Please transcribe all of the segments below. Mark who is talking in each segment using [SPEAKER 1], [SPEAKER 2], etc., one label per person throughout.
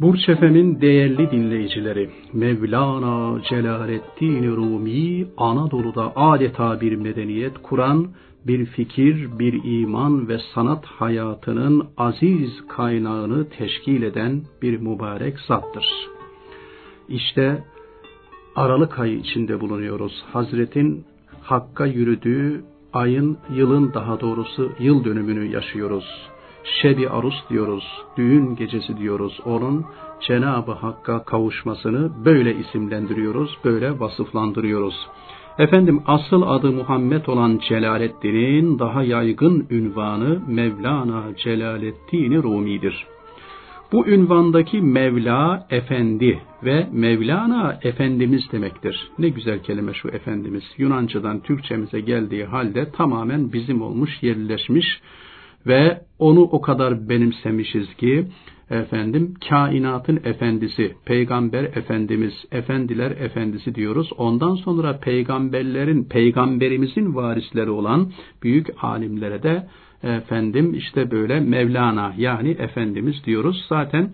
[SPEAKER 1] Burç Efem'in değerli dinleyicileri, Mevlana Celaleddin Rumi, Anadolu'da adeta bir medeniyet kuran, bir fikir, bir iman ve sanat hayatının aziz kaynağını teşkil eden bir mübarek zattır. İşte Aralık ayı içinde bulunuyoruz. Hazretin Hakk'a yürüdüğü ayın, yılın daha doğrusu yıl dönümünü yaşıyoruz. Şebi Arus diyoruz, düğün gecesi diyoruz. Onun Cenab-ı Hakk'a kavuşmasını böyle isimlendiriyoruz, böyle vasıflandırıyoruz. Efendim asıl adı Muhammed olan Celaleddin'in daha yaygın ünvanı Mevlana Celaleddin Rumi'dir. Bu ünvandaki Mevla Efendi ve Mevlana Efendimiz demektir. Ne güzel kelime şu Efendimiz. Yunancadan Türkçemize geldiği halde tamamen bizim olmuş, yerleşmiş ve onu o kadar benimsemişiz ki efendim kainatın efendisi, peygamber efendimiz, efendiler efendisi diyoruz. Ondan sonra peygamberlerin, peygamberimizin varisleri olan büyük alimlere de efendim işte böyle Mevlana yani efendimiz diyoruz. Zaten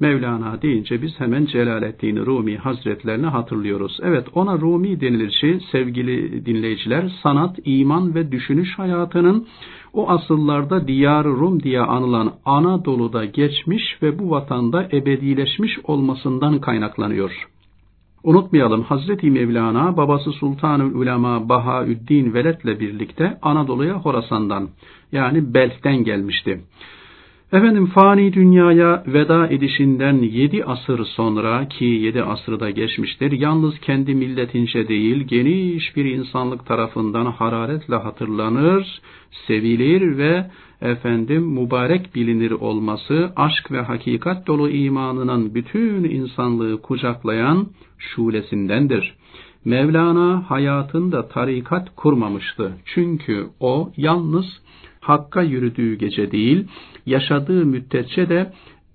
[SPEAKER 1] Mevlana deyince biz hemen Celaleddin Rumi Hazretlerini hatırlıyoruz. Evet ona Rumi denilir şey sevgili dinleyiciler sanat, iman ve düşünüş hayatının o asıllarda diyar Rum diye anılan Anadolu'da geçmiş ve bu vatanda ebedileşmiş olmasından kaynaklanıyor. Unutmayalım Hazreti Mevlana babası Sultanül Ulema Bahaüddin Veled'le birlikte Anadolu'ya Horasan'dan yani Belk'ten gelmişti. Efendim fani dünyaya veda edişinden yedi asır sonra ki yedi asrı da geçmiştir, yalnız kendi milletince değil geniş bir insanlık tarafından hararetle hatırlanır, sevilir ve efendim mübarek bilinir olması aşk ve hakikat dolu imanının bütün insanlığı kucaklayan şulesindendir. Mevlana hayatında tarikat kurmamıştı. Çünkü o yalnız Hakka yürüdüğü gece değil, yaşadığı müddetçe de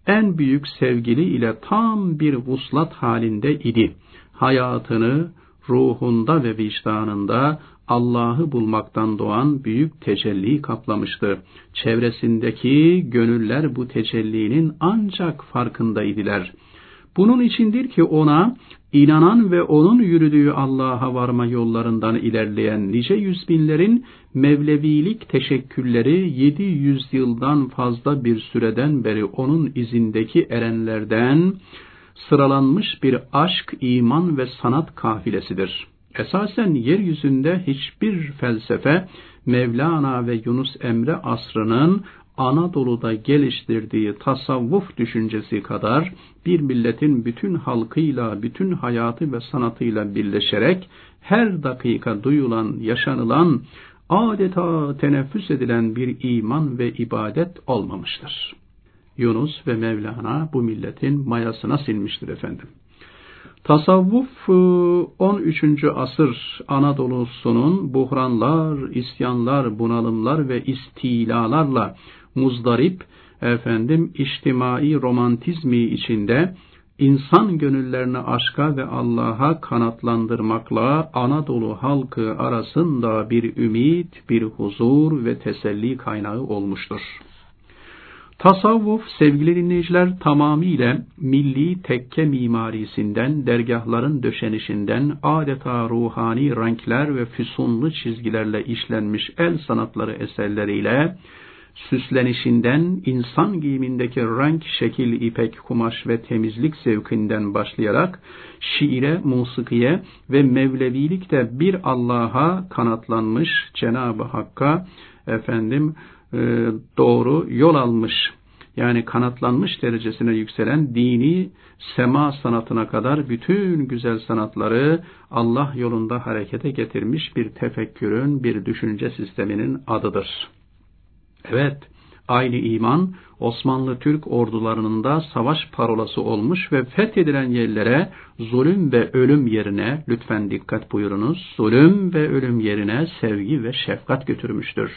[SPEAKER 1] en büyük sevgili ile tam bir vuslat halinde idi. Hayatını ruhunda ve vicdanında Allah'ı bulmaktan doğan büyük tecelli kaplamıştı. Çevresindeki gönüller bu tecellinin ancak farkındaydılar. Bunun içindir ki ona inanan ve onun yürüdüğü Allah'a varma yollarından ilerleyen nice yüz binlerin Mevlevilik teşekkülleri 700 yıldan fazla bir süreden beri onun izindeki erenlerden sıralanmış bir aşk, iman ve sanat kafilesidir. Esasen yeryüzünde hiçbir felsefe Mevlana ve Yunus Emre asrının Anadolu'da geliştirdiği tasavvuf düşüncesi kadar bir milletin bütün halkıyla, bütün hayatı ve sanatıyla birleşerek her dakika duyulan, yaşanılan, adeta teneffüs edilen bir iman ve ibadet olmamıştır. Yunus ve Mevlana bu milletin mayasına silmiştir efendim. Tasavvuf 13. E, asır Anadolu'sunun buhranlar, isyanlar, bunalımlar ve istilalarla muzdarip, efendim içtimai romantizmi içinde insan gönüllerini aşka ve Allah'a kanatlandırmakla Anadolu halkı arasında bir ümit, bir huzur ve teselli kaynağı olmuştur. Tasavvuf sevgili dinleyiciler tamamıyla milli tekke mimarisinden, dergahların döşenişinden, adeta ruhani renkler ve füsunlu çizgilerle işlenmiş el sanatları eserleriyle, süslenişinden, insan giyimindeki renk, şekil, ipek, kumaş ve temizlik zevkinden başlayarak, şiire, musikiye ve mevlevilikte bir Allah'a kanatlanmış Cenab-ı Hakk'a efendim e, doğru yol almış yani kanatlanmış derecesine yükselen dini sema sanatına kadar bütün güzel sanatları Allah yolunda harekete getirmiş bir tefekkürün, bir düşünce sisteminin adıdır. Evet, aynı iman Osmanlı Türk ordularının da savaş parolası olmuş ve fethedilen yerlere zulüm ve ölüm yerine, lütfen dikkat buyurunuz, zulüm ve ölüm yerine sevgi ve şefkat götürmüştür.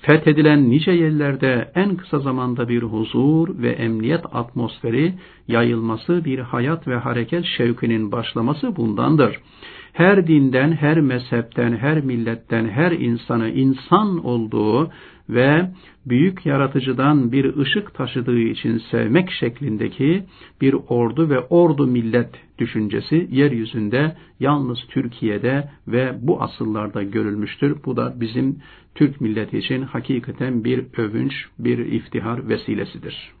[SPEAKER 1] Fethedilen nice yerlerde en kısa zamanda bir huzur ve emniyet atmosferi yayılması, bir hayat ve hareket şevkinin başlaması bundandır. her dinden, her mezhepten, her milletten, her insanı insan olduğu ve büyük yaratıcıdan bir ışık taşıdığı için sevmek şeklindeki bir ordu ve ordu millet düşüncesi yeryüzünde yalnız Türkiye'de ve bu asıllarda görülmüştür. Bu da bizim Türk milleti için hakikaten bir övünç, bir iftihar vesilesidir.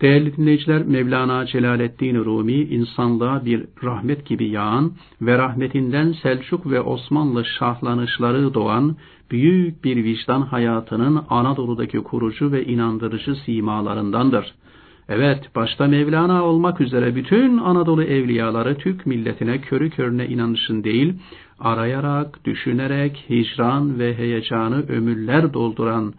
[SPEAKER 1] Değerli dinleyiciler, Mevlana Celaleddin Rumi insanlığa bir rahmet gibi yağan ve rahmetinden Selçuk ve Osmanlı şahlanışları doğan büyük bir vicdan hayatının Anadolu'daki kurucu ve inandırıcı simalarındandır. Evet, başta Mevlana olmak üzere bütün Anadolu evliyaları Türk milletine körü körüne inanışın değil, arayarak, düşünerek, hicran ve heyecanı ömürler dolduran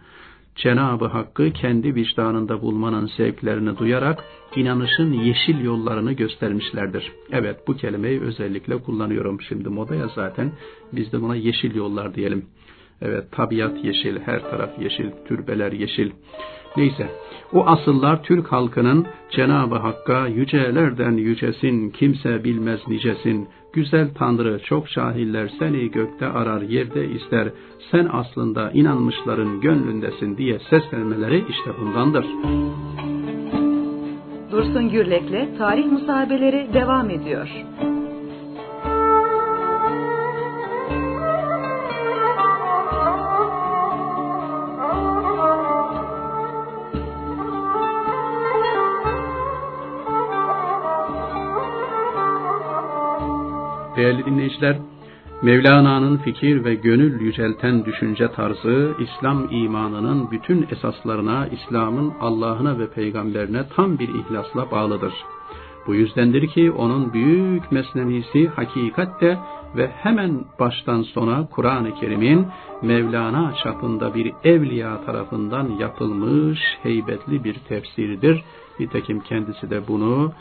[SPEAKER 1] Cenabı Hakk'ı kendi vicdanında bulmanın zevklerini duyarak inanışın yeşil yollarını göstermişlerdir. Evet bu kelimeyi özellikle kullanıyorum şimdi modaya zaten biz de buna yeşil yollar diyelim. Evet tabiat yeşil, her taraf yeşil, türbeler yeşil. Neyse o asıllar Türk halkının Cenab-ı Hakk'a yücelerden yücesin, kimse bilmez nicesin, güzel Tanrı çok şahiller seni gökte arar yerde ister, sen aslında inanmışların gönlündesin diye seslenmeleri işte bundandır.
[SPEAKER 2] Dursun Gürlek'le Tarih Musabeleri devam ediyor.
[SPEAKER 1] Değerli dinleyiciler, Mevlana'nın fikir ve gönül yücelten düşünce tarzı, İslam imanının bütün esaslarına, İslam'ın Allah'ına ve peygamberine tam bir ihlasla bağlıdır. Bu yüzdendir ki onun büyük mesnevisi hakikatte ve hemen baştan sona Kur'an-ı Kerim'in Mevlana çapında bir evliya tarafından yapılmış heybetli bir tefsiridir. Nitekim kendisi de bunu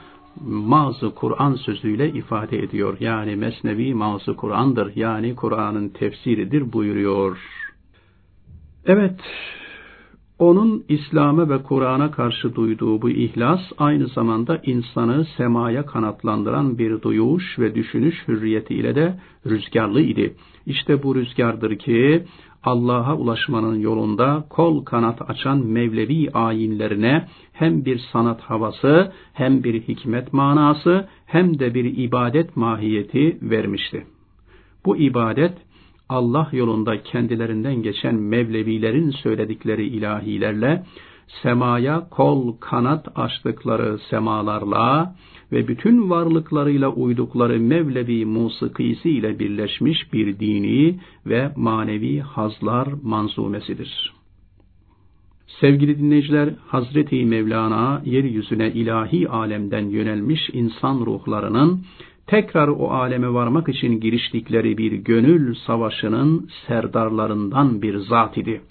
[SPEAKER 1] mazı Kur'an sözüyle ifade ediyor. Yani mesnevi mazı Kur'an'dır. Yani Kur'an'ın tefsiridir buyuruyor. Evet, onun İslam'a ve Kur'an'a karşı duyduğu bu ihlas aynı zamanda insanı semaya kanatlandıran bir duyuş ve düşünüş hürriyetiyle de rüzgarlı idi. İşte bu rüzgardır ki Allah'a ulaşmanın yolunda kol kanat açan Mevlevi ayinlerine hem bir sanat havası, hem bir hikmet manası, hem de bir ibadet mahiyeti vermişti. Bu ibadet, Allah yolunda kendilerinden geçen Mevlevilerin söyledikleri ilahilerle, semaya kol kanat açtıkları semalarla ve bütün varlıklarıyla uydukları Mevlevi musikisi ile birleşmiş bir dini ve manevi hazlar manzumesidir. Sevgili dinleyiciler, Hazreti Mevlana yeryüzüne ilahi alemden yönelmiş insan ruhlarının tekrar o aleme varmak için giriştikleri bir gönül savaşının serdarlarından bir zat idi.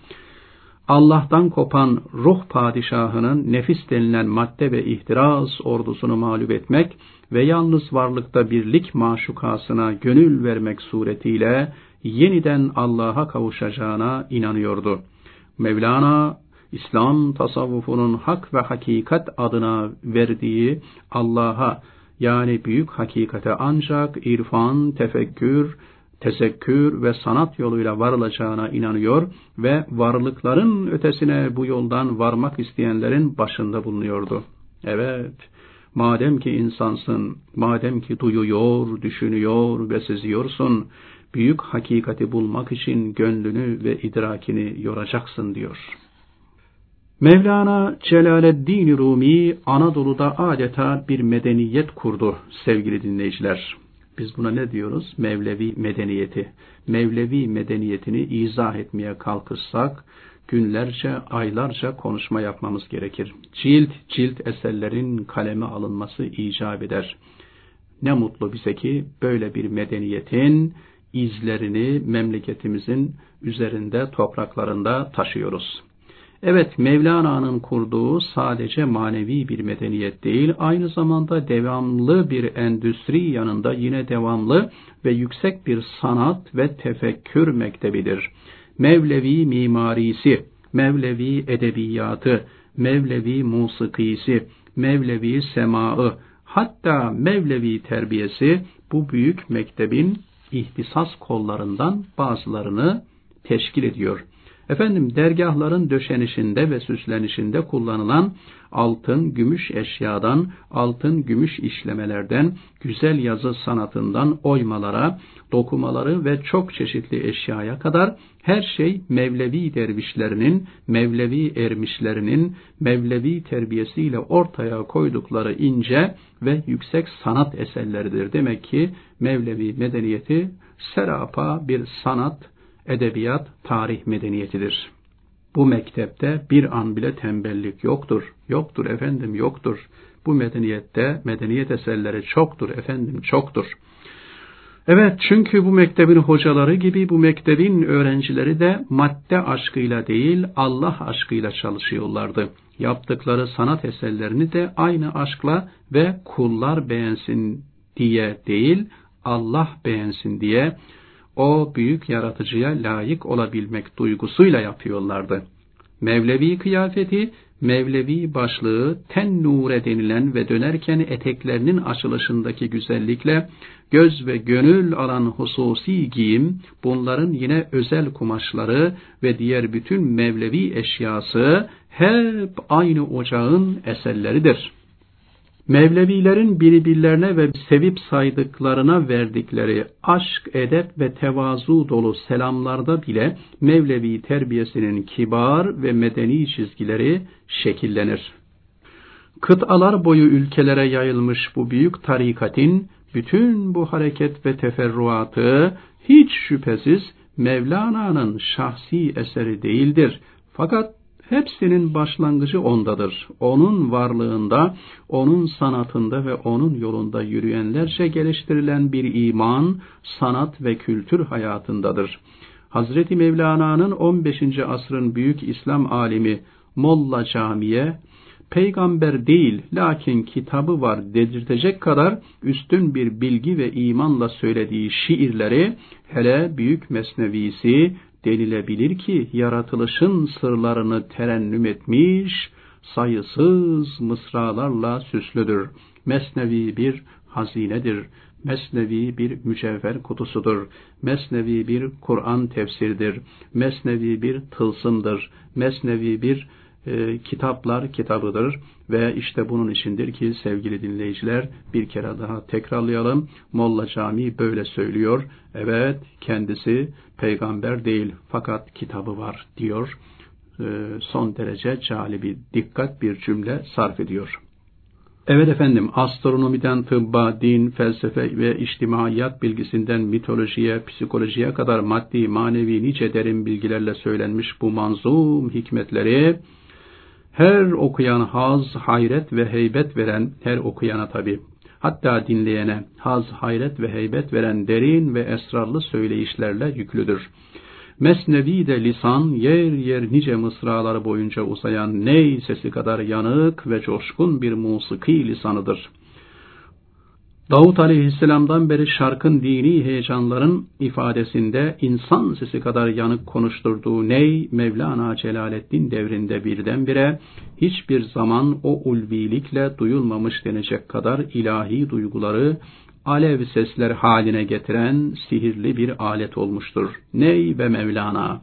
[SPEAKER 1] Allah'tan kopan ruh padişahının nefis denilen madde ve ihtiras ordusunu mağlup etmek ve yalnız varlıkta birlik maşukasına gönül vermek suretiyle yeniden Allah'a kavuşacağına inanıyordu. Mevlana İslam tasavvufunun hak ve hakikat adına verdiği Allah'a yani büyük hakikate ancak irfan, tefekkür, tesekkür ve sanat yoluyla varılacağına inanıyor ve varlıkların ötesine bu yoldan varmak isteyenlerin başında bulunuyordu. Evet, madem ki insansın, madem ki duyuyor, düşünüyor ve seziyorsun, büyük hakikati bulmak için gönlünü ve idrakini yoracaksın diyor.'' Mevlana Celaleddin Rumi Anadolu'da adeta bir medeniyet kurdu sevgili dinleyiciler. Biz buna ne diyoruz? Mevlevi medeniyeti. Mevlevi medeniyetini izah etmeye kalkırsak günlerce, aylarca konuşma yapmamız gerekir. Cilt cilt eserlerin kaleme alınması icap eder. Ne mutlu bize ki böyle bir medeniyetin izlerini memleketimizin üzerinde, topraklarında taşıyoruz. Evet Mevlana'nın kurduğu sadece manevi bir medeniyet değil, aynı zamanda devamlı bir endüstri yanında yine devamlı ve yüksek bir sanat ve tefekkür mektebidir. Mevlevi mimarisi, Mevlevi edebiyatı, Mevlevi musikisi, Mevlevi semaı, hatta Mevlevi terbiyesi bu büyük mektebin ihtisas kollarından bazılarını teşkil ediyor. Efendim dergahların döşenişinde ve süslenişinde kullanılan altın, gümüş eşyadan, altın, gümüş işlemelerden, güzel yazı sanatından oymalara, dokumaları ve çok çeşitli eşyaya kadar her şey Mevlevi dervişlerinin, Mevlevi ermişlerinin, Mevlevi terbiyesiyle ortaya koydukları ince ve yüksek sanat eserleridir. Demek ki Mevlevi medeniyeti serapa bir sanat, edebiyat, tarih medeniyetidir. Bu mektepte bir an bile tembellik yoktur. Yoktur efendim yoktur. Bu medeniyette medeniyet eserleri çoktur efendim çoktur. Evet çünkü bu mektebin hocaları gibi bu mektebin öğrencileri de madde aşkıyla değil Allah aşkıyla çalışıyorlardı. Yaptıkları sanat eserlerini de aynı aşkla ve kullar beğensin diye değil Allah beğensin diye o büyük yaratıcıya layık olabilmek duygusuyla yapıyorlardı. Mevlevi kıyafeti, Mevlevi başlığı, ten nure denilen ve dönerken eteklerinin açılışındaki güzellikle göz ve gönül alan hususi giyim, bunların yine özel kumaşları ve diğer bütün Mevlevi eşyası hep aynı ocağın eserleridir.'' Mevlevilerin birbirlerine ve sevip saydıklarına verdikleri aşk, edep ve tevazu dolu selamlarda bile Mevlevi terbiyesinin kibar ve medeni çizgileri şekillenir. Kıtalar boyu ülkelere yayılmış bu büyük tarikatin bütün bu hareket ve teferruatı hiç şüphesiz Mevlana'nın şahsi eseri değildir. Fakat Hepsinin başlangıcı ondadır. Onun varlığında, onun sanatında ve onun yolunda yürüyenlerce geliştirilen bir iman, sanat ve kültür hayatındadır. Hazreti Mevlana'nın 15. asrın büyük İslam alimi Molla Camiye, peygamber değil lakin kitabı var dedirtecek kadar üstün bir bilgi ve imanla söylediği şiirleri, hele büyük mesnevisi, denilebilir ki yaratılışın sırlarını terennüm etmiş, sayısız mısralarla süslüdür. Mesnevi bir hazinedir. Mesnevi bir mücevher kutusudur. Mesnevi bir Kur'an tefsirdir. Mesnevi bir tılsımdır. Mesnevi bir e, kitaplar kitabıdır ve işte bunun içindir ki sevgili dinleyiciler bir kere daha tekrarlayalım. Molla Cami böyle söylüyor. Evet kendisi peygamber değil fakat kitabı var diyor. E, son derece calibi dikkat bir cümle sarf ediyor. Evet efendim, astronomiden tıbba, din, felsefe ve içtimaiyat bilgisinden mitolojiye, psikolojiye kadar maddi, manevi nice derin bilgilerle söylenmiş bu manzum hikmetleri her okuyan haz, hayret ve heybet veren, her okuyana tabi, hatta dinleyene haz, hayret ve heybet veren derin ve esrarlı söyleyişlerle yüklüdür. Mesnevi de lisan, yer yer nice mısraları boyunca uzayan ney sesi kadar yanık ve coşkun bir musiki lisanıdır. Davut aleyhisselamdan beri şarkın dini heyecanların ifadesinde insan sesi kadar yanık konuşturduğu ney Mevlana Celaleddin devrinde birdenbire hiçbir zaman o ulvilikle duyulmamış denecek kadar ilahi duyguları alev sesler haline getiren sihirli bir alet olmuştur. Ney ve Mevlana.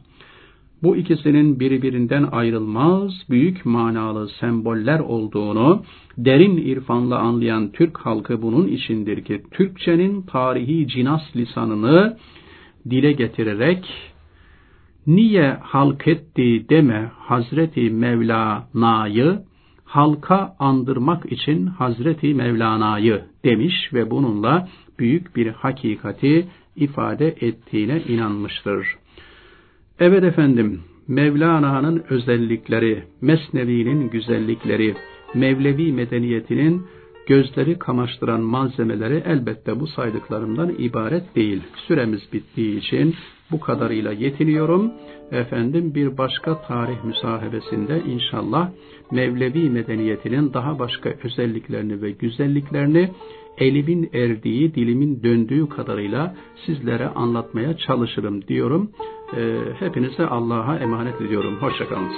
[SPEAKER 1] Bu ikisinin birbirinden ayrılmaz büyük manalı semboller olduğunu derin irfanla anlayan Türk halkı bunun içindir ki Türkçenin tarihi cinas lisanını dile getirerek niye halk etti deme Hazreti Mevlana'yı halka andırmak için Hazreti Mevlana'yı demiş ve bununla büyük bir hakikati ifade ettiğine inanmıştır. Evet efendim, Mevlana'nın özellikleri, Mesnevi'nin güzellikleri, Mevlevi medeniyetinin gözleri kamaştıran malzemeleri elbette bu saydıklarımdan ibaret değil. Süremiz bittiği için bu kadarıyla yetiniyorum. Efendim bir başka tarih müsahebesinde inşallah Mevlevi medeniyetinin daha başka özelliklerini ve güzelliklerini elimin erdiği, dilimin döndüğü kadarıyla sizlere anlatmaya çalışırım diyorum. Ee, hepinize Allah'a emanet ediyorum. Hoşçakalınız.